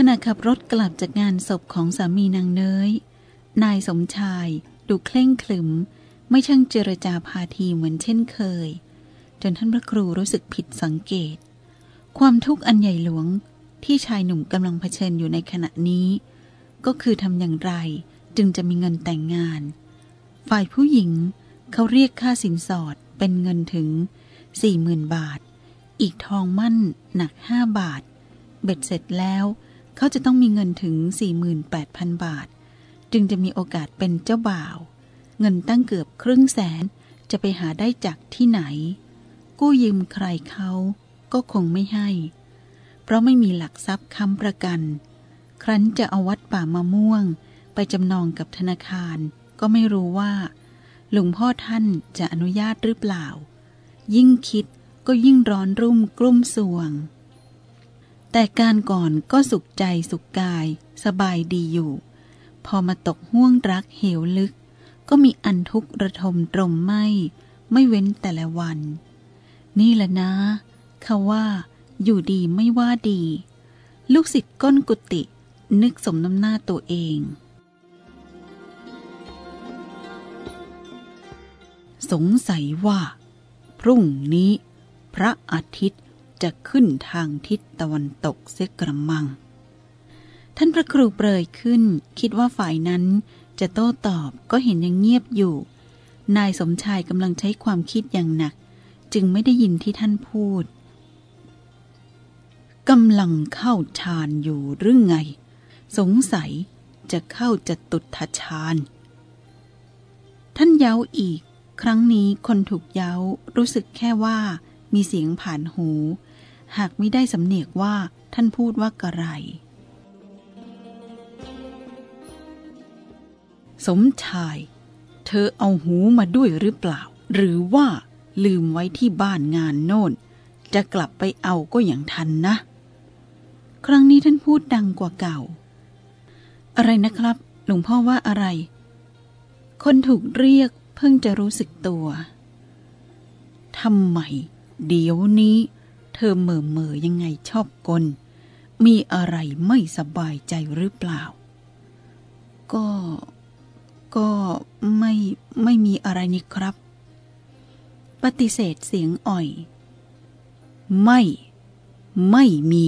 ขณะขับรถกลับจากงานศพของสามีนางเนยนายสมชาย ดูเคร่งขรึม ไม่ช่างเจรจาพาทีเหมือนเช่นเคย จนท่านพระครูรู้สึกผิดสังเกต ความทุกข์อันใหญ่หลวงที่ชายหนุ่มกำลังเผชิญอยู่ในขณะนี้ ก็คือทำอย่างไรจึงจะมีเงินแต่งงาน ฝ่ายผู้หญิงเขาเรียกค่าสินสอดเป็นเงินถึงสี่หมื่นบาท อีกทองมั่นหนักห้าบาท เบ็ดเสร็จแล้ว เขาจะต้องมีเงินถึง 48,000 บาท จึงจะมีโอกาสเป็นเจ้าบ่าว เงินตั้งเกือบครึ่งแสนจะไปหาได้จากที่ไหน กู้ยืมใครเขาก็คงไม่ให้ เพราะไม่มีหลักทรัพย์ค้ำประกัน ครั้นจะเอาวัดป่ามะม่วง ไปจำนองกับธนาคาร ก็ไม่รู้ว่าหลวงพ่อท่านจะอนุญาตหรือเปล่า ยิ่งคิดก็ยิ่งร้อนรุ่มกลุ้มสวง แต่การก่อนก็สุขใจสุขกาย สบายดีอยู่ พอมาตกห่วงรักเหวลึก ก็มีอันทุกข์ระทมตรมไหมไม่เว้นแต่ละวัน นี่แหละนะเขาว่า อยู่ดีไม่ว่าดี ลูกศิษย์ก้นกุฏินึกสมน้ำหน้าตัวเอง สงสัยว่า พรุ่งนี้ พระอาทิตย์ จะขึ้นทางทิศตะวันตกเสกระมัง ท่านพระครูเปรยขึ้น คิดว่าฝ่ายนั้นจะโต้ตอบก็เห็นยังเงียบอยู่ นายสมชายกำลังใช้ความคิดอย่างหนัก จึงไม่ได้ยินที่ท่านพูดกำลังเข้าฌานอยู่หรือไง สงสัยจะเข้าจะตุทฌานท่านเย้าอีก ครั้งนี้คนถูกเย้ารู้สึกแค่ว่ามีเสียงผ่านหู หากไม่ได้สำเนียกว่าท่านพูดว่ากระไร สมชาย เธอเอาหูมาด้วยหรือเปล่า หรือว่าลืมไว้ที่บ้านงานโน่น จะกลับไปเอาก็อย่างทันนะ ครั้งนี้ท่านพูดดังกว่าเก่า อะไรนะครับ หลวงพ่อว่าอะไร คนถูกเรียกเพิ่งจะรู้สึกตัวทำไม เดี๋ยวนี้ เธอเหม่อเมอยังไงชอบกล มีอะไรไม่สบายใจหรือเปล่า ก็ ก็ไม่ไม่มีอะไรนี่ครับ ปฏิเสธเสียงอ่อย ไม่ ไม่มี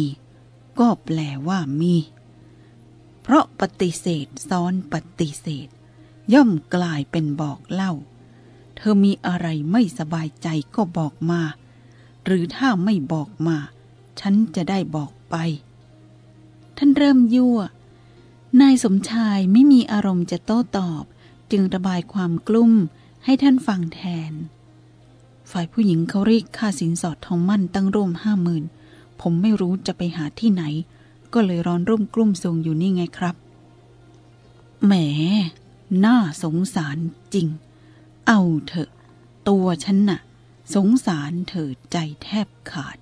ก็แปลว่ามี เพราะปฏิเสธซ้อนปฏิเสธ ย่อมกลายเป็นบอกเล่า เธอมีอะไรไม่สบายใจก็บอกมา หรือถ้าไม่บอกมา ฉันจะได้บอกไป ท่านเริ่มยั่ว นายสมชายไม่มีอารมณ์จะโต้ตอบ จึงระบายความกลุ้มให้ท่านฟังแทน ฝ่ายผู้หญิงเขาเรียกค่าสินสอดทองมั่นตั้งร่วมห้าหมื่นผมไม่รู้จะไปหาที่ไหน ก็เลยร้อนรุ่มกลุ้มทรงอยู่นี่ไงครับ แหม น่าสงสารจริง เอาเถอะ ตัวฉันน่ะ สงสารเธอใจแทบขาด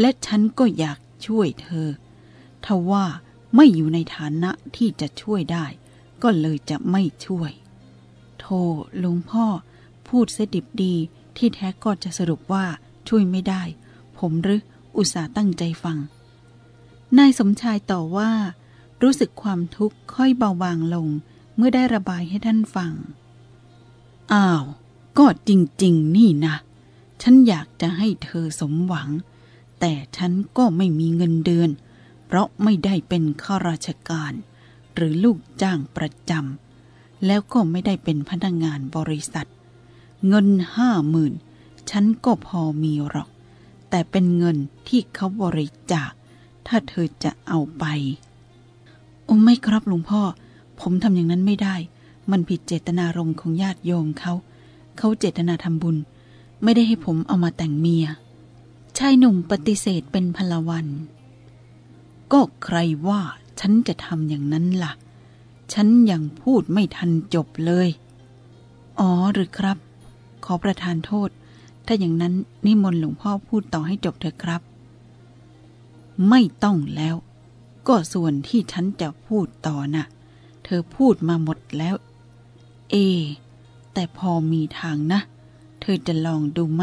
และฉันก็อยากช่วยเธอทว่าไม่อยู่ในฐานะที่จะช่วยได้ ก็เลยจะไม่ช่วย โทหลวงพ่อ พูดเสดิบดีที่แท้ก็จะสรุปว่าช่วยไม่ได้ ผมหรืออุตส่าห์ตั้งใจฟัง นายสมชายต่อว่า รู้สึกความทุกข์ค่อยเบาบางลงเมื่อได้ระบายให้ท่านฟัง อ้าว ก็จริง ๆ นี่นะ ฉันอยากจะให้เธอสมหวัง แต่ฉันก็ไม่มีเงินเดือน เพราะไม่ได้เป็นข้าราชการ หรือลูกจ้างประจำแล้วก็ไม่ได้เป็นพนักงงานบริษัท เงินห้าหมื่นฉันก็พอมีหรอก แต่เป็นเงินที่เขาบริจาค ถ้าเธอจะเอาไป โอ้ไม่ครับหลวงพ่อ ผมทำอย่างนั้นไม่ได้ มันผิดเจตนารมณ์ของญาติโยมเขา เขาเจตนาทำบุญ ไม่ได้ให้ผมเอามาแต่งเมีย ชายหนุ่มปฏิเสธเป็นพลวัน ก็ใครว่าฉันจะทำอย่างนั้นล่ะ ฉันยังพูดไม่ทันจบเลย อ๋อหรือครับ ขอประทานโทษ ถ้าอย่างนั้นนิมนต์หลวงพ่อพูดต่อให้จบเถอะครับ ไม่ต้องแล้ว ก็ส่วนที่ฉันจะพูดต่อน่ะ เธอพูดมาหมดแล้ว เอ แต่พอมีทางนะเเธอจะลองดูไหม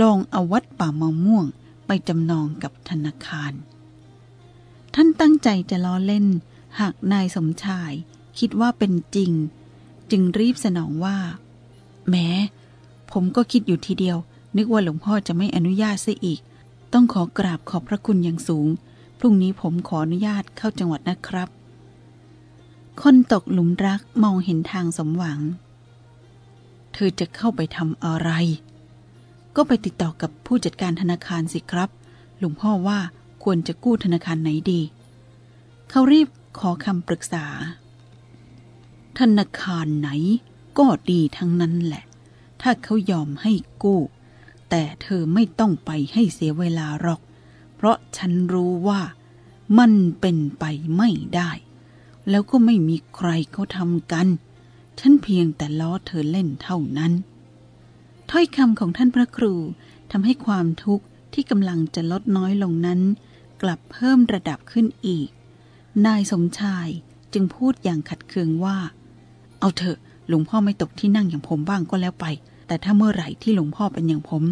ลองเอาวัดป่ามะม่วงไปจำนองกับธนาคาร ท่านตั้งใจจะล้อเล่น หากนายสมชายคิดว่าเป็นจริง จึงรีบสนองว่าแม้ผมก็คิดอยู่ทีเดียว นึกว่าหลวงพ่อจะไม่อนุญาตซะอีก ต้องขอกราบขอบพระคุณอย่างสูง พรุ่งนี้ผมขออนุญาตเข้าจังหวัดนะครับ คนตกหลุมรักมองเห็นทางสมหวัง เธอจะเข้าไปทำอะไร ก็ไปติดต่อกับผู้จัดการธนาคารสิครับ หลวงพ่อว่าควรจะกู้ธนาคารไหนดี เขารีบขอคำปรึกษา ธนาคารไหนก็ดีทั้งนั้นแหละ ถ้าเขายอมให้กู้ แต่เธอไม่ต้องไปให้เสียเวลาหรอก เพราะฉันรู้ว่ามันเป็นไปไม่ได้ แล้วก็ไม่มีใครเขาทำกัน ฉันเพียงแต่ล้อเธอเล่นเท่านั้น ถ้อยคำของท่านพระครูทำให้ความทุกข์ที่กำลังจะลดน้อยลงนั้น กลับเพิ่มระดับขึ้นอีก นายสมชายจึงพูดอย่างขัดเคืองว่า เอาเถอะหลวงพ่อไม่ตกที่นั่งอย่างผมบ้างก็แล้วไป แต่ถ้าเมื่อไหร่ที่หลวงพ่อเป็นอย่างผม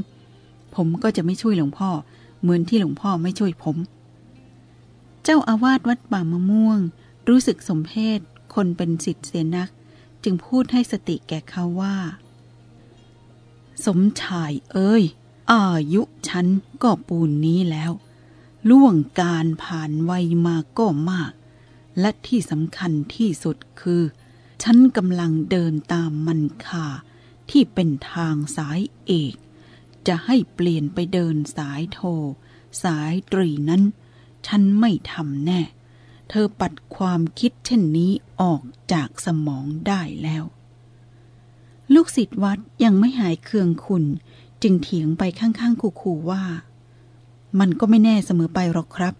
ผมก็จะไม่ช่วยหลวงพ่อ เหมือนที่หลวงพ่อไม่ช่วยผม เจ้าอาวาสวัดป่ามะม่วง รู้สึกสมเพศคนเป็นสิทธิเสียนัก จึงพูดให้สติแก่เขาว่า สมชายเอ้ย อายุฉันก็ปูนนี้แล้ว ล่วงการผ่านวัยมาก็มาก และที่สำคัญที่สุดคือ ฉันกำลังเดินตามมันคาที่เป็นทางสายเอก จะให้เปลี่ยนไปเดินสายโท สายตรีนั้น ฉันไม่ทำแน่ เธอปัดความคิดเช่นนี้ออกจากสมองได้แล้ว ลูกศิษย์วัดยังไม่หายเคืองคุณ จึงเถียงไปข้างๆขู่ๆว่า มันก็ไม่แน่เสมอไปหรอกครับ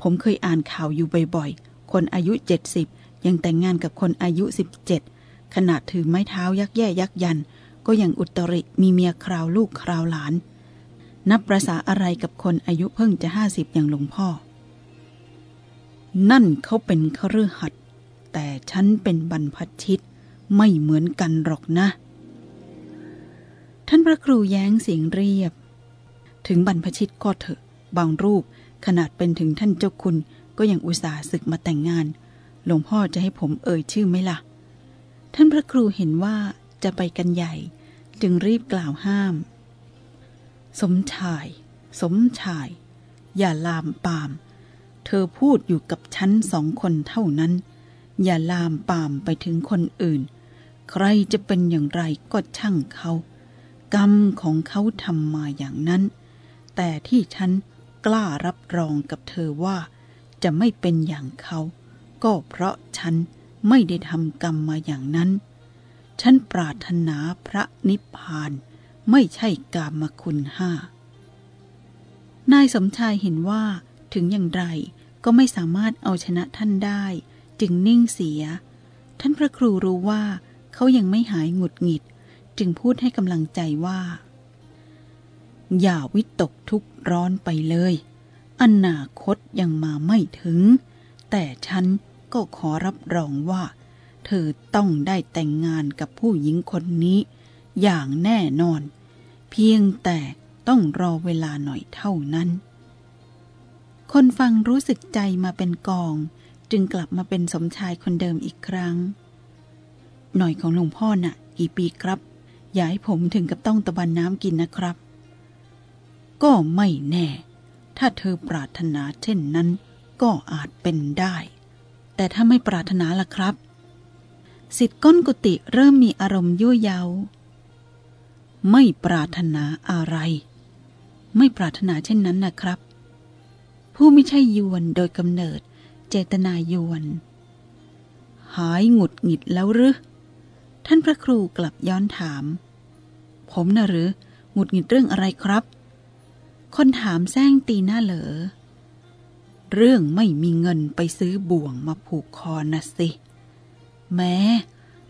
ผมเคยอ่านข่าวอยู่บ่อยๆ คนอายุเจ็ดสิบยังแต่งงานกับคนอายุสิบเจ็ดขนาดถือไม้เท้ายักแย่ยักยัน ก็ยังอุตริมีเมียคราวลูกคราวหลาน นับประษาอะไรกับคนอายุเพิ่งจะห้าสิบอย่างหลวงพ่อ นั่นเขาเป็นคฤหัสถ์แต่ฉันเป็นบรรพชิตไม่เหมือนกันหรอกนะ ท่านพระครูแย้งเสียงเรียบ ถึงบรรพชิตก็เถอะ บางรูปขนาดเป็นถึงท่านเจ้าคุณก็ยังอุตส่าห์ศึกมาแต่งงาน หลวงพ่อจะให้ผมเอ่ยชื่อไหมล่ะ ท่านพระครูเห็นว่าจะไปกันใหญ่ จึงรีบกล่าวห้าม สมชาย สมชาย อย่าลามปาม เธอพูดอยู่กับฉันสองคนเท่านั้น อย่าลามปามไปถึงคนอื่น ใครจะเป็นอย่างไรก็ช่างเขา กรรมของเขาทำมาอย่างนั้น แต่ที่ฉันกล้ารับรองกับเธอว่า จะไม่เป็นอย่างเขา ก็เพราะฉันไม่ได้ทำกรรมมาอย่างนั้น ฉันปรารถนาพระนิพพาน ไม่ใช่กามคุณห้านายสมชายเห็นว่า ถึงอย่างไร ก็ไม่สามารถเอาชนะท่านได้ จึงนิ่งเสีย ท่านพระครูรู้ว่าเขายังไม่หายหงุดหงิด จึงพูดให้กำลังใจว่า อย่าวิตกทุกร้อนไปเลย อนาคตยังมาไม่ถึง แต่ฉันก็ขอรับรองว่า เธอต้องได้แต่งงานกับผู้หญิงคนนี้ อย่างแน่นอน เพียงแต่ต้องรอเวลาหน่อยเท่านั้น คนฟังรู้สึกใจมาเป็นกอง จึงกลับมาเป็นสมชายคนเดิมอีกครั้ง หน่อยของหลวงพ่อน่ะ กี่ปีครับ อย่าให้ผมถึงกับต้องตะบันน้ำกินนะครับ ก็ไม่แน่ ถ้าเธอปรารถนาเช่นนั้น ก็อาจเป็นได้ แต่ถ้าไม่ปรารถนาล่ะครับสิทธิ์ก้นกุฏิเริ่มมีอารมณ์ยั่วเยาไม่ปรารถนาอะไร ไม่ปรารถนาเช่นนั้นนะครับ ผู้ไม่ใช่ยวนโดยกำเนิด เจตนายวน หายหงุดหงิดแล้วหรือท่านพระครูกลับย้อนถาม ผมนะหรือหงุดหงิดเรื่องอะไรครับ คนถามแซงตีหน้าเหลอ เรื่องไม่มีเงินไปซื้อบ่วงมาผูกคอนะสิ แม้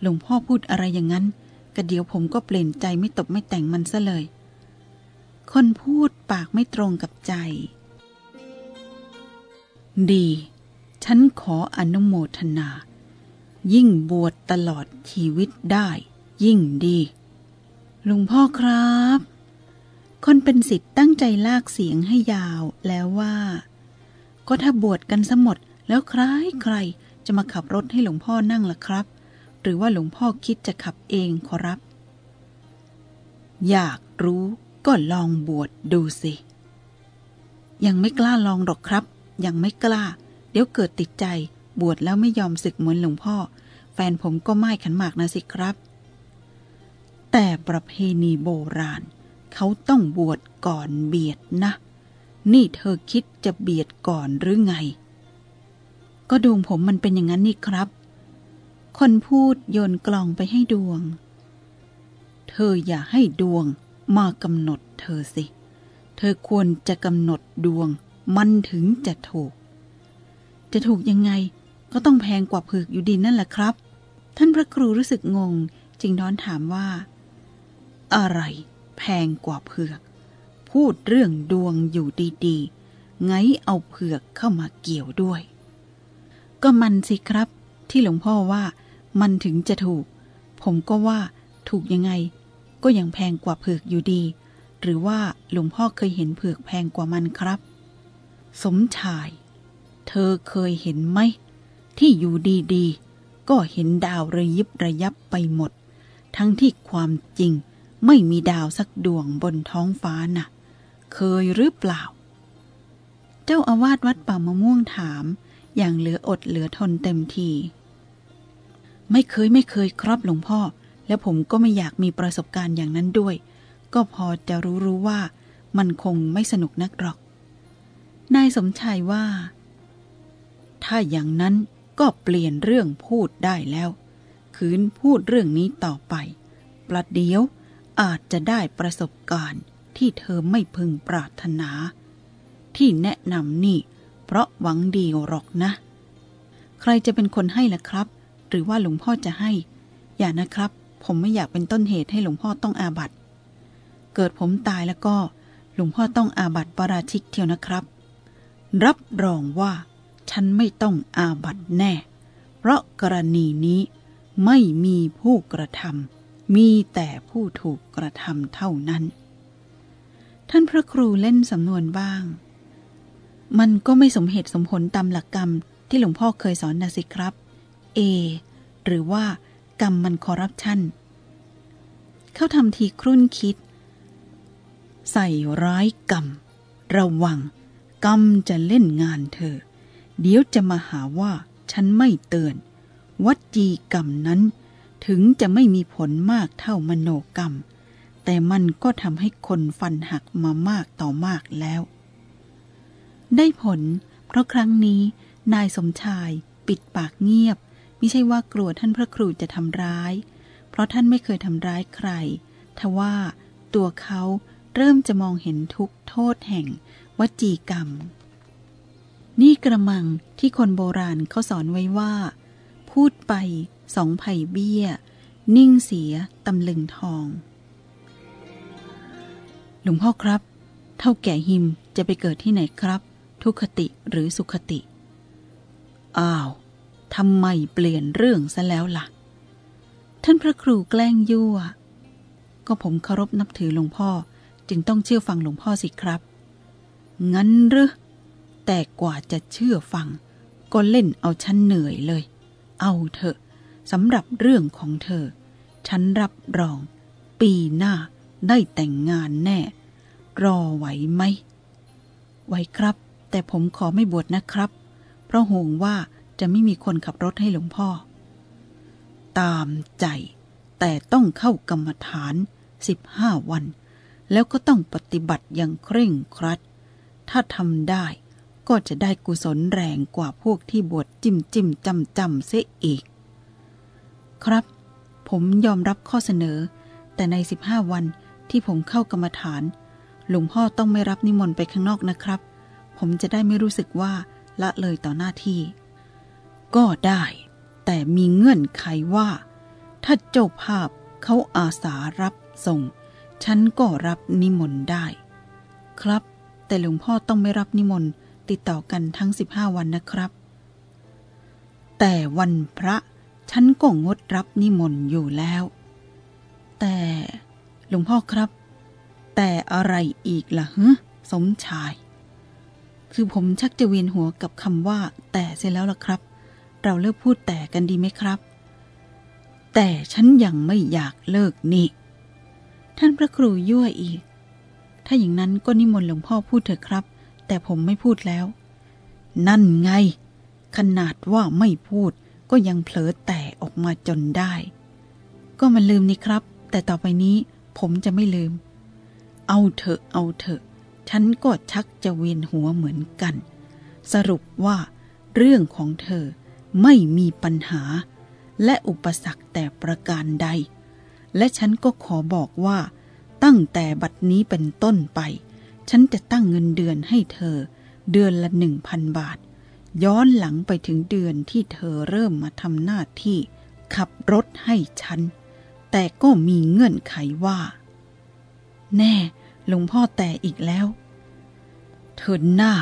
หลวงพ่อพูดอะไรอย่างนั้นก็เดี๋ยวผมก็เปลี่ยนใจไม่ตบไม่แต่งมันซะเลย คนพูดปากไม่ตรงกับใจ ดี ฉันขออนุโมทนา ยิ่งบวชตลอดชีวิตได้ ยิ่งดีหลวงพ่อครับ คนเป็นสิทธิ์ตั้งใจลากเสียงให้ยาวแล้วว่า ก็ถ้าบวชกันสหมดแล้วใครใครจะมาขับรถให้หลวงพ่อนั่งล่ะครับ หรือว่าหลวงพ่อคิดจะขับเองขอรับ อยากรู้ก็ลองบวชดดูสิ ยังไม่กล้าลองหรอกครับ ยังไม่กล้า เดี๋ยวเกิดติดใจ บวชแล้วไม่ยอมศึกเหมือนหลวงพ่อ แฟนผมก็ไม่ขันหมากนะสิครับ แต่ประเพณีโบราณ เขาต้องบวชก่อนเบียดนะ นี่เธอคิดจะเบียดก่อนหรือไง ก็ดวงผมมันเป็นอย่างนั้นนี่ครับ คนพูดโยนกล่องไปให้ดวง เธออย่าให้ดวงมากำหนดเธอสิ เธอควรจะกำหนดดวง มันถึงจะถูก จะถูกยังไงก็ต้องแพงกว่าเผือกอยู่ดีนั่นแหละครับ ท่านพระครูรู้สึกงง จึงน้อนถามว่า อะไร แพงกว่าเผือก พูดเรื่องดวงอยู่ดีๆ ไงเอาเผือกเข้ามาเกี่ยวด้วย ก็มันสิครับ ที่หลวงพ่อว่ามันถึงจะถูก ผมก็ว่าถูกยังไง ก็ยังแพงกว่าเผือกอยู่ดี หรือว่าหลวงพ่อเคยเห็นเผือกแพงกว่ามันครับ สมชาย เธอเคยเห็นไหม ที่อยู่ดีๆ ก็เห็นดาวระยิบระยับไปหมด ทั้งที่ความจริงไม่มีดาวสักดวงบนท้องฟ้าน่ะ เคยหรือเปล่า เจ้าอาวาสวัดป่ามะม่วงถาม อย่างเหลืออดเหลือทนเต็มที ไม่เคยไม่เคยครับหลวงพ่อ และผมก็ไม่อยากมีประสบการณ์อย่างนั้นด้วย ก็พอจะรู้รู้ว่ามันคงไม่สนุกนักหรอก นายสมชายว่า ถ้าอย่างนั้นก็เปลี่ยนเรื่องพูดได้แล้ว คืนพูดเรื่องนี้ต่อไป ประเดี๋ยวอาจจะได้ประสบการณ์ที่เธอไม่พึงปรารถนา ที่แนะนำนี่ เพราะหวังดีหรอกนะ ใครจะเป็นคนให้ล่ะครับ หรือว่าหลวงพ่อจะให้ อย่านะครับ ผมไม่อยากเป็นต้นเหตุให้หลวงพ่อต้องอาบัติ เกิดผมตายแล้วก็หลวงพ่อต้องอาบัติปราชิกเทียวนะครับ รับรองว่าฉันไม่ต้องอาบัตแน่ เพราะกรณีนี้ไม่มีผู้กระทำมีแต่ผู้ถูกกระทำเท่านั้น ท่านพระครูเล่นสำนวนบ้าง มันก็ไม่สมเหตุสมผลตามหลักกรรมที่หลวงพ่อเคยสอนนะสิครับ เอ หรือว่ากรรมมันคอร์รัปชันเขาทำทีครุ่นคิด ใส่ร้ายกรรม ระวัง กรรมจะเล่นงานเธอ เดี๋ยวจะมาหาว่าฉันไม่เตือน วัจีกรรมนั้น ถึงจะไม่มีผลมากเท่ามโนกรรม แต่มันก็ทำให้คนฟันหักมามากต่อมากแล้ว ได้ผล เพราะครั้งนี้นายสมชายปิดปากเงียบ ไม่ใช่ว่ากลัวท่านพระครูจะทำร้าย เพราะท่านไม่เคยทำร้ายใคร ทว่าตัวเขาเริ่มจะมองเห็นทุกโทษแห่ง วจีกรรม นี่กระมังที่คนโบราณเขาสอนไว้ว่า พูดไปสองไผ่เบี้ย นิ่งเสียตำลึงทอง หลวงพ่อครับ เท่าแก่หิมจะไปเกิดที่ไหนครับ ทุคติหรือสุขติ อ้าวทำไมเปลี่ยนเรื่องซะแล้วล่ะ ท่านพระครูแกล้งยั่ว ก็ผมเคารพนับถือหลวงพ่อจึงต้องเชื่อฟังหลวงพ่อสิครับ งั้นหรือแต่กว่าจะเชื่อฟัง ก็เล่นเอาฉันเหนื่อยเลย เอาเถอะสำหรับเรื่องของเธอ ฉันรับรอง ปีหน้าได้แต่งงานแน่ รอไหวไหมไหวครับ แต่ผมขอไม่บวชนะครับ เพราะห่วงว่าจะไม่มีคนขับรถให้หลวงพ่อ ตามใจ แต่ต้องเข้ากรรมฐานสิบห้าวัน แล้วก็ต้องปฏิบัติอย่างเคร่งครัด ถ้าทำได้ ก็จะได้กุศลแรงกว่าพวกที่บวชจิ้มจิ้มจำจำเสียอีก ครับ ผมยอมรับข้อเสนอ แต่ในสิบห้าวันที่ผมเข้ากรรมฐาน หลวงพ่อต้องไม่รับนิมนต์ไปข้างนอกนะครับ ผมจะได้ไม่รู้สึกว่าละเลยต่อหน้าที่ ก็ได้ แต่มีเงื่อนไขว่า ถ้าเจ้าภาพเขาอาสารับส่ง ฉันก็รับนิมนต์ได้ ครับ แต่หลวงพ่อต้องไม่รับนิมนต์ติดต่อกันทั้งสิบห้าวันนะครับ แต่วันพระฉันก็งดรับนิมนต์อยู่แล้ว แต่หลวงพ่อครับ แต่อะไรอีกล่ะฮะสมชาย คือผมชักจะเวียนหัวกับคำว่า แต่เสร็จแล้วล่ะครับ เราเลิกพูดแต่กันดีไหมครับ แต่ฉันยังไม่อยากเลิกนี่ ท่านพระครูยั่วอีก ถ้าอย่างนั้นก็นิมนต์หลวงพ่อพูดเถอะครับ แต่ผมไม่พูดแล้ว นั่นไง ขนาดว่าไม่พูดก็ยังเผลอแต่ออกมาจนได้ ก็มันลืมนี่ครับ แต่ต่อไปนี้ผมจะไม่ลืม เอาเถอะเอาเถอะ ฉันก็ชักจะเวียนหัวเหมือนกัน สรุปว่า เรื่องของเธอไม่มีปัญหา และอุปสรรคแต่ประการใด และฉันก็ขอบอกว่า ตั้งแต่บัดนี้เป็นต้นไป ฉันจะตั้งเงินเดือนให้เธอ เดือนละหนึ่งพันบาท ย้อนหลังไปถึงเดือนที่เธอเริ่มมาทำหน้าที่ ขับรถให้ฉัน แต่ก็มีเงื่อนไขว่า แน่หลวงพ่อแต่อีกแล้ว เธอหน้า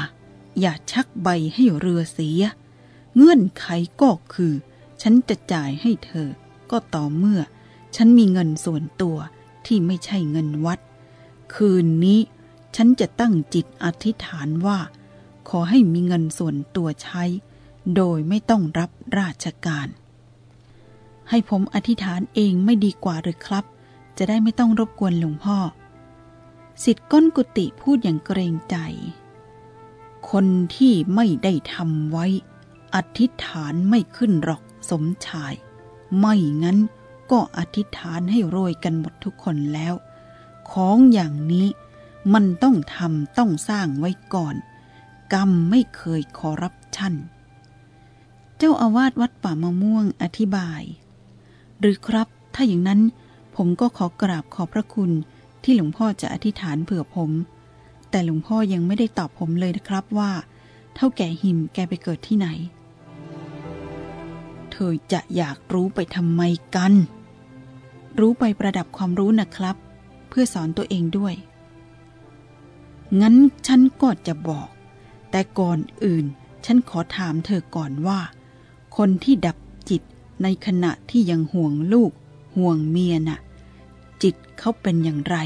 อย่าชักใบให้เรือเสีย เงื่อนไขก็คือ ฉันจะจ่ายให้เธอก็ต่อเมื่อ ฉันมีเงินส่วนตัว ที่ไม่ใช่เงินวัด คืนนี้ฉันจะตั้งจิตอธิษฐานว่า ขอให้มีเงินส่วนตัวใช้ โดยไม่ต้องรับราชการ ให้ผมอธิษฐานเองไม่ดีกว่าหรือครับ จะได้ไม่ต้องรบกวนหลวงพ่อสิทธิ์ก้นกุฏิพูดอย่างเกรงใจ คนที่ไม่ได้ทำไว้ อธิษฐานไม่ขึ้นหรอกสมชาย ไม่งั้น ก็อธิษฐานให้โรยกันหมดทุกคนแล้ว ของอย่างนี้มันต้องทำต้องสร้างไว้ก่อน กรรมไม่เคยคอรับชันเจ้าอาวาสวัดป่ามะม่วงอธิบาย หรือครับ ถ้าอย่างนั้นผมก็ขอกราบขอบพระคุณที่หลวงพ่อจะอธิษฐานเผื่อผม แต่หลวงพ่อยังไม่ได้ตอบผมเลยนะครับว่า เท่าแก่หิมแกไปเกิดที่ไหน เธอจะอยากรู้ไปทำไมกัน รู้ไปประดับความรู้นะครับ เพื่อสอนตัวเองด้วย งั้นฉันก็จะบอก แต่ก่อนอื่น ฉันขอถามเธอก่อนว่า คนที่ดับจิตในขณะที่ยังห่วงลูก ห่วงเมียน่ะ จิตเขาเป็นอย่างไร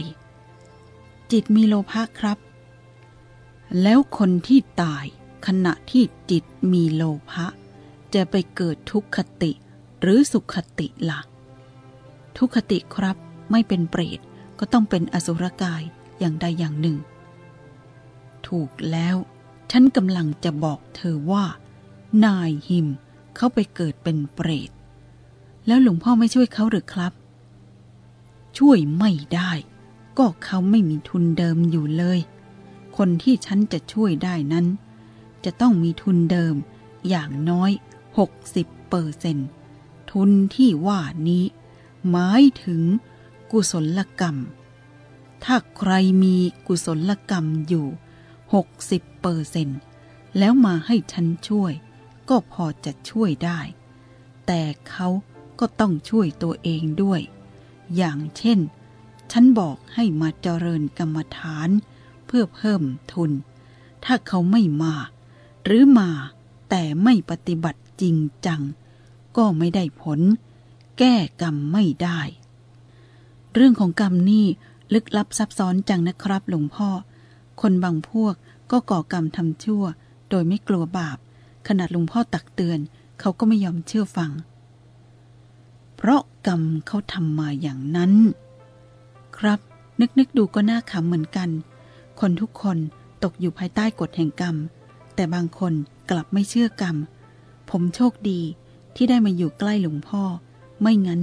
จิตมีโลภะครับ แล้วคนที่ตายขณะที่จิตมีโลภะจะไปเกิดทุกขติหรือสุขติละ่ะ ทุกขติครับไม่เป็นเปรตก็ต้องเป็นอสุรกายอย่างใดอย่างหนึ่ง ถูกแล้ว ฉันกำลังจะบอกเธอว่า นายหิมเขาไปเกิดเป็นเปรต แล้วหลวงพ่อไม่ช่วยเขาหรือครับ ช่วยไม่ได้ ก็เขาไม่มีทุนเดิมอยู่เลย คนที่ฉันจะช่วยได้นั้น จะต้องมีทุนเดิมอย่างน้อย 60เปอร์เซนทุนที่ว่านี้ หมายถึงกุศลกรรม ถ้าใครมีกุศลกรรมอยู่ 60เปอร์เซนแล้วมาให้ฉันช่วย ก็พอจะช่วยได้ แต่เขาก็ต้องช่วยตัวเองด้วย อย่างเช่น ฉันบอกให้มาเจริญกรรมฐานเพื่อเพิ่มทุน ถ้าเขาไม่มา หรือมาแต่ไม่ปฏิบัติจริงจัง ก็ไม่ได้ผล แก้กรรมไม่ได้ เรื่องของกรรมนี่ลึกลับซับซ้อนจังนะครับหลวงพ่อ คนบางพวกก็ก่อกรรมทำชั่ว โดยไม่กลัวบาป ขนาดหลวงพ่อตักเตือน เขาก็ไม่ยอมเชื่อฟัง เพราะกรรมเขาทำมาอย่างนั้น ครับ นึกนึกดูก็น่าขำเหมือนกัน คนทุกคนตกอยู่ภายใต้กฎแห่งกรรม แต่บางคนกลับไม่เชื่อกรรม ผมโชคดีที่ได้มาอยู่ใกล้หลวงพ่อ ไม่งั้น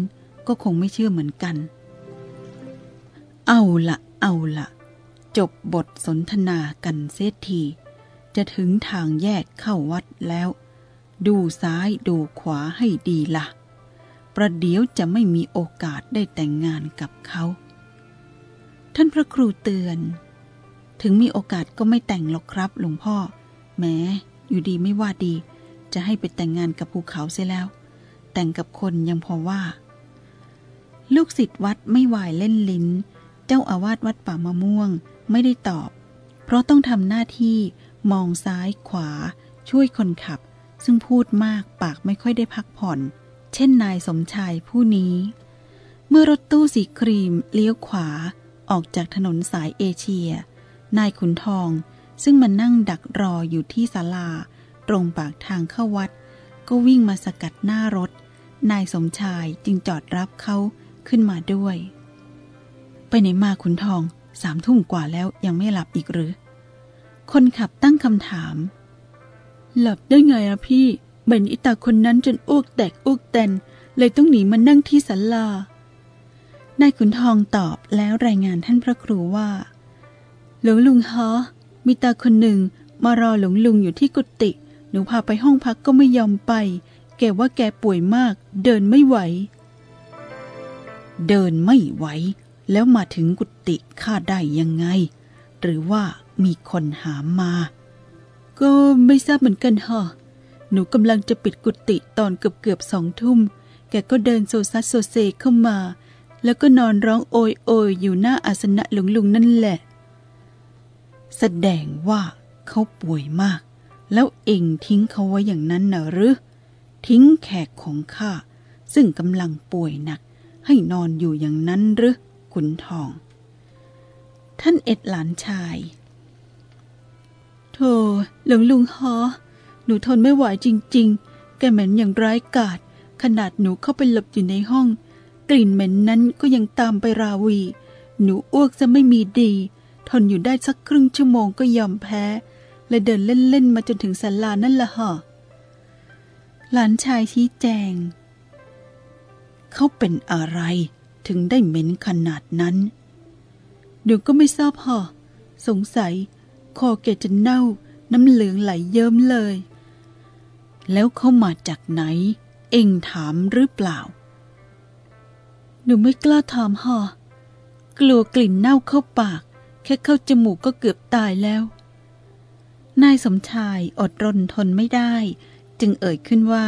ก็คงไม่เชื่อเหมือนกัน เอาละเอาละจบบทสนทนากันเสียที จะถึงทางแยกเข้าวัดแล้ว ดูซ้ายดูขวาให้ดีละ่ะ ประเดี๋ยวจะไม่มีโอกาสได้แต่งงานกับเขา ท่านพระครูเตือน ถึงมีโอกาสก็ไม่แต่งหรอกครับหลวงพ่อแม้อยู่ดีไม่ว่าดี จะให้ไปแต่งงานกับภูเขาเสียแล้ว แต่งกับคนยังพอว่า ลูกศิษย์วัดไม่วายเล่นลิ้น เจ้าอาวาสวัดป่ามะม่วงไม่ได้ตอบ เพราะต้องทำหน้าที่มองซ้ายขวา ช่วยคนขับ ซึ่งพูดมากปากไม่ค่อยได้พักผ่อน เช่นนายสมชายผู้นี้ เมื่อรถตู้สีครีมเลี้ยวขวาออกจากถนนสายเอเชีย นายขุนทองซึ่งมันนั่งดักรออยู่ที่ศาลา ตรงปากทางเข้าวัด ก็วิ่งมาสกัดหน้ารถ นายสมชายจึงจอดรับเขาขึ้นมาด้วย ไปไหนมาขุนทองสามทุ่มกว่าแล้วยังไม่หลับอีกหรือ คนขับตั้งคำถาม หลับได้ไงอะพี่เบนอิตาคนนั้นจนอ้วกแตกอ้วกแตน เลยต้องหนีมานั่งที่ศาลานายขุนทองตอบแล้วรายงานท่านพระครูว่า หลวงลุงฮะมีตาคนหนึ่งมารอหลวงลุงอยู่ที่กุฏิ หนูพาไปห้องพักก็ไม่ยอมไป แกว่าแกป่วยมาก เดินไม่ไหว เดินไม่ไหว แล้วมาถึงกุฏิข้าได้ยังไง หรือว่ามีคนหามมา ก็ไม่ทราบเหมือนกันฮะหนูกำลังจะปิดกุฏิตอนเกือบเกือบสองทุ่ม แกก็เดินโซซัสโซเซเข้ามา แล้วก็นอนร้องโอยโอยอยู่หน้าอาสนะหลวงลุงนั่นแหละ แสดงว่าเขาป่วยมาก แล้วเองทิ้งเขาไว้อย่างนั้นนะหรือ ทิ้งแขกของข้าซึ่งกำลังป่วยหนัก ให้นอนอยู่อย่างนั้นหรือขุนทอง ท่านเอ็ดหลานชายโธ่หลวงลุงฮอหนูทนไม่ไหวจริง ๆ แกเหม็นอย่างร้ายกาจขนาดหนูเข้าไปหลบอยู่ในห้อง กลิ่นเหม็นนั้นก็ยังตามไปราวี หนูอ้วกจะไม่มีดี ทนอยู่ได้สักครึ่งชั่วโมงก็ยอมแพ้ และเดินเล่นๆมาจนถึงศาลานั่นละห่อหลานชายชี้แจง เขาเป็นอะไรถึงได้เหม็นขนาดนั้นหนูก็ไม่ทราบห่อสงสัย คอแกจะเน่าน้ำเหลืองไหลเยิ้มเลย แล้วเขามาจากไหน เอ็งถามหรือเปล่า หนูไม่กล้าถามห่อกลัวกลิ่นเน่าเข้าปาก แค่เข้าจมูกก็เกือบตายแล้ว นายสมชายอดรนทนไม่ได้ จึงเอ่ยขึ้นว่า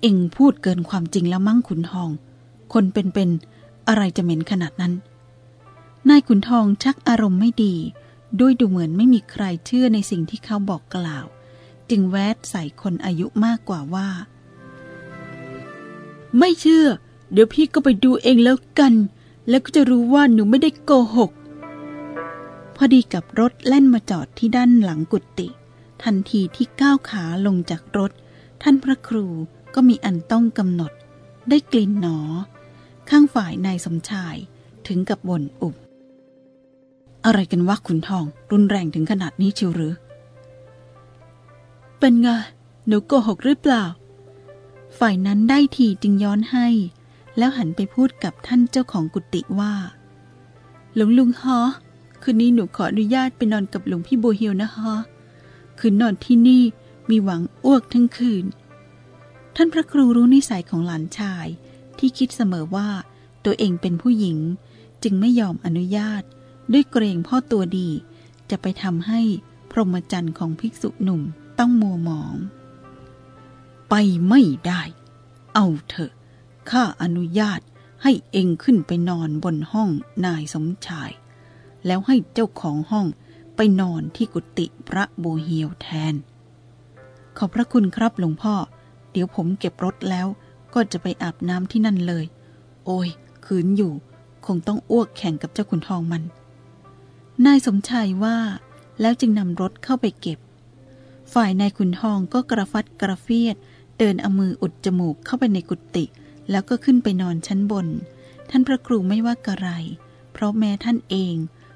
เอ็งพูดเกินความจริงแล้วมั้งขุนทอง คนเป็นๆอะไรจะเหม็นขนาดนั้น นายขุนทองชักอารมณ์ไม่ดี ด้วยดูเหมือนไม่มีใครเชื่อในสิ่งที่เขาบอกกล่าว จึงแวดใส่คนอายุมากกว่าว่า ไม่เชื่อ เดี๋ยวพี่ก็ไปดูเองแล้วกัน แล้วก็จะรู้ว่าหนูไม่ได้โกหก อดีกับรถแล่นมาจอดที่ด้านหลังกุฏิทันทีที่ก้าวขาลงจากรถ ท่านพระครูก็มีอันต้องกำหนด ได้กลิ่นหนอ ข้างฝ่ายนายสมชายถึงกับบ่นอุบ อะไรกันวะขุนทอง รุนแรงถึงขนาดนี้เชียวหรือ เป็นไงหนูโกหกหรือเปล่า ฝ่ายนั้นได้ทีจึงย้อนให้ แล้วหันไปพูดกับท่านเจ้าของกุฏิว่า หลวงลุงฮะ คืนนี้หนูขออนุญาตไปนอนกับหลวงพี่โบเฮียวนะฮะคืนนอนที่นี่มีหวังอ้วกทั้งคืน ท่านพระครูรู้นิสัยของหลานชายที่คิดเสมอว่าตัวเองเป็นผู้หญิง จึงไม่ยอมอนุญาต ด้วยเกรงพ่อตัวดี จะไปทำให้พรหมจรรย์ของภิกษุหนุ่มต้องมัวหมอง ไปไม่ได้ เอาเถอะข้าอนุญาตให้เองขึ้นไปนอนบนห้องนายสมชาย แล้วให้เจ้าของห้องไปนอนที่กุฏิพระโบเฮียวแทน ขอบพระคุณครับหลวงพ่อ เดี๋ยวผมเก็บรถแล้วก็จะไปอาบน้ำที่นั่นเลย โอ้ยคืนอยู่ คงต้องอ้วกแข่งกับเจ้าขุนทองมัน นายสมชายว่า แล้วจึงนำรถเข้าไปเก็บ ฝ่ายนายขุนทองก็กระฟัดกระเฟียด เดินเอามืออุดจมูกเข้าไปในกุฏิแล้วก็ขึ้นไปนอนชั้นบน ท่านพระครูไม่ว่ากระไร เพราะแม้ท่านเอง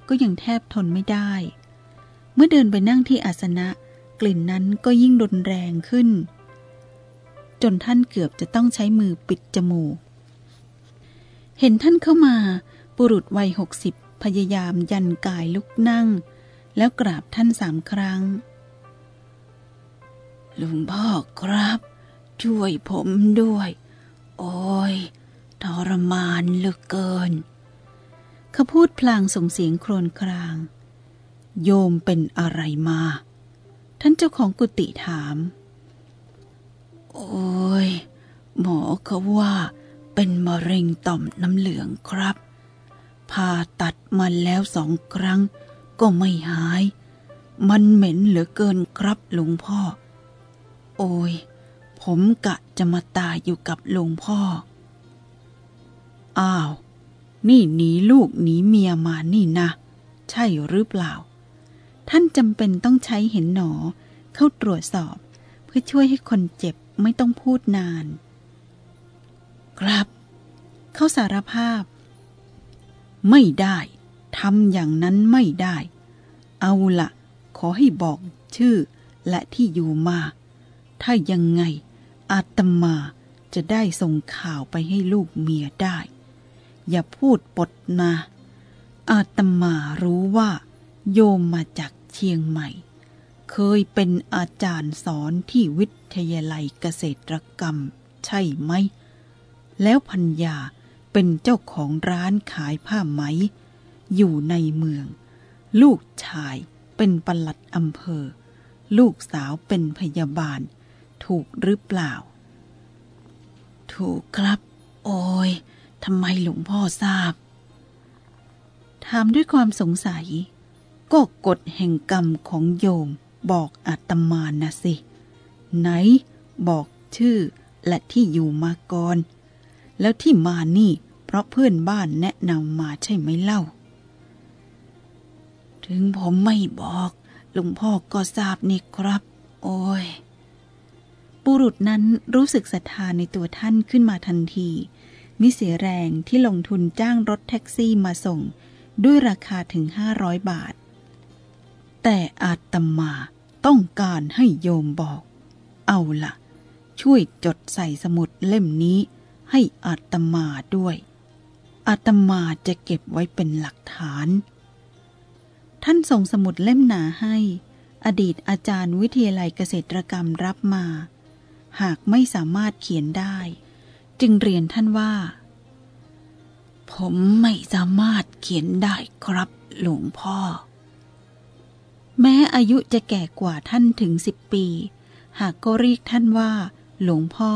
ก็ยังแทบทนไม่ได้ เมื่อเดินไปนั่งที่อาสนะ กลิ่นนั้นก็ยิ่งรุนแรงขึ้น จนท่านเกือบจะต้องใช้มือปิดจมูก เห็นท่านเข้ามา บุรุษวัยหกสิบพยายามยันกายลุกนั่ง แล้วกราบท่านสามครั้ง ลุงพ่อครับ ช่วยผมด้วย โอ้ยทรมานเหลือเกิน เขาพูดพลางส่งเสียงโครนคราง โยมเป็นอะไรมา ท่านเจ้าของกุฏิถาม โอ้ย หมอเขาว่า เป็นมะเร็งต่อมน้ำเหลืองครับผ่าตัดมาแล้วสองครั้ง ก็ไม่หาย มันเหม็นเหลือเกินครับหลวงพ่อ โอ้ย ผมกะจะมาตายอยู่กับหลวงพ่อ อ้าว นี่หนีลูกหนีเมียมานี่นะ ใช่หรือเปล่า ท่านจำเป็นต้องใช้เห็นหนอ เข้าตรวจสอบ เพื่อช่วยให้คนเจ็บไม่ต้องพูดนาน ครับ เขาสารภาพ ไม่ได้ทำอย่างนั้นไม่ได้ เอาละขอให้บอกชื่อและที่อยู่มา ถ้ายังไงอาตมาจะได้ส่งข่าวไปให้ลูกเมียได้ อย่าพูดปดนะ อาตมารู้ว่า โยมมาจากเชียงใหม่ เคยเป็นอาจารย์สอนที่วิทยาลัยเกษตรกรรม ใช่ไหม แล้วพัญญาเป็นเจ้าของร้านขายผ้าไหม อยู่ในเมือง ลูกชายเป็นปลัดอำเภอ ลูกสาวเป็นพยาบาล ถูกหรือเปล่า ถูกครับ ทำไมหลวงพ่อทราบ ถามด้วยความสงสัย ก็กฎแห่งกรรมของโยมบอกอาตมานะสิ ไหนบอกชื่อและที่อยู่มาก่อน แล้วที่มานี่เพราะเพื่อนบ้านแนะนำมาใช่ไหมเล่า ถึงผมไม่บอกหลวงพ่อก็ทราบนี่ครับ โอ้ย บุรุษนั้นรู้สึกศรัทธาในตัวท่านขึ้นมาทันที มิเสียแรงที่ลงทุนจ้างรถแท็กซี่มาส่ง ด้วยราคาถึงห้าร้อยบาท แต่อาตมาต้องการให้โยมบอก เอาละ่ะ ช่วยจดใส่สมุดเล่มนี้ให้อาตมาด้วย อาตมาจะเก็บไว้เป็นหลักฐาน ท่านส่งสมุดเล่มหนาให้ อดีตอาจารย์วิทยาลัยเกษตรกรรมรับมา หากไม่สามารถเขียนได้ จึงเรียนท่านว่า ผมไม่สามารถเขียนได้ครับหลวงพ่อ แม้อายุจะแก่กว่าท่านถึงสิบปี หากก็เรียกท่านว่า หลวงพ่อ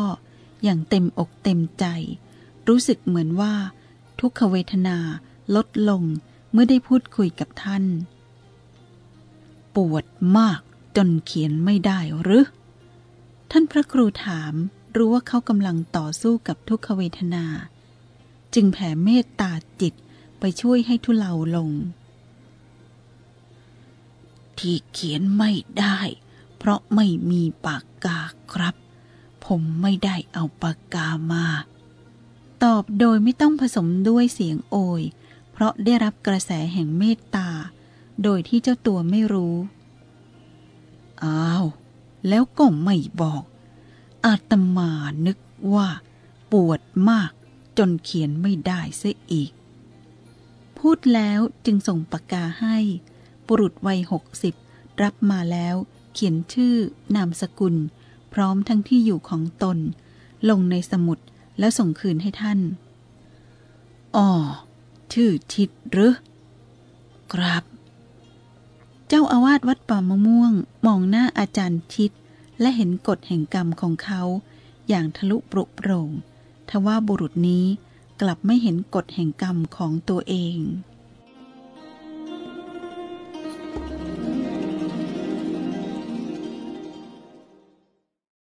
อย่างเต็มอกเต็มใจ รู้สึกเหมือนว่า ทุกขเวทนาลดลงเมื่อได้พูดคุยกับท่าน ปวดมากจนเขียนไม่ได้หรือ ท่านพระครูถาม รู้ว่าเขากำลังต่อสู้กับทุกขเวทนา จึงแผ่เมตตาจิตไปช่วยให้ทุเลาลง ที่เขียนไม่ได้ เพราะไม่มีปากกาครับ ผมไม่ได้เอาปากกามา ตอบโดยไม่ต้องผสมด้วยเสียงโอย เพราะได้รับกระแสแห่งเมตตา โดยที่เจ้าตัวไม่รู้ อ้าว แล้วก็ไม่บอก อาตมานึกว่าปวดมากจนเขียนไม่ได้เสียอีก พูดแล้วจึงส่งปากกาให้ บุรุษวัยหกสิบรับมาแล้วเขียนชื่อนามสกุล พร้อมทั้งที่อยู่ของตน ลงในสมุดแล้วส่งคืนให้ท่าน อ๋อ ชื่อทิดหรือ ครับ เจ้าอาวาสวัดป่ามะม่วงมองหน้าอาจารย์ทิด และเห็นกฎแห่งกรรมของเขา อย่างทะลุปรุโปร่งทว่าบุรุษนี้กลับไม่เห็นกฎแห่งกรรมของตัวเอง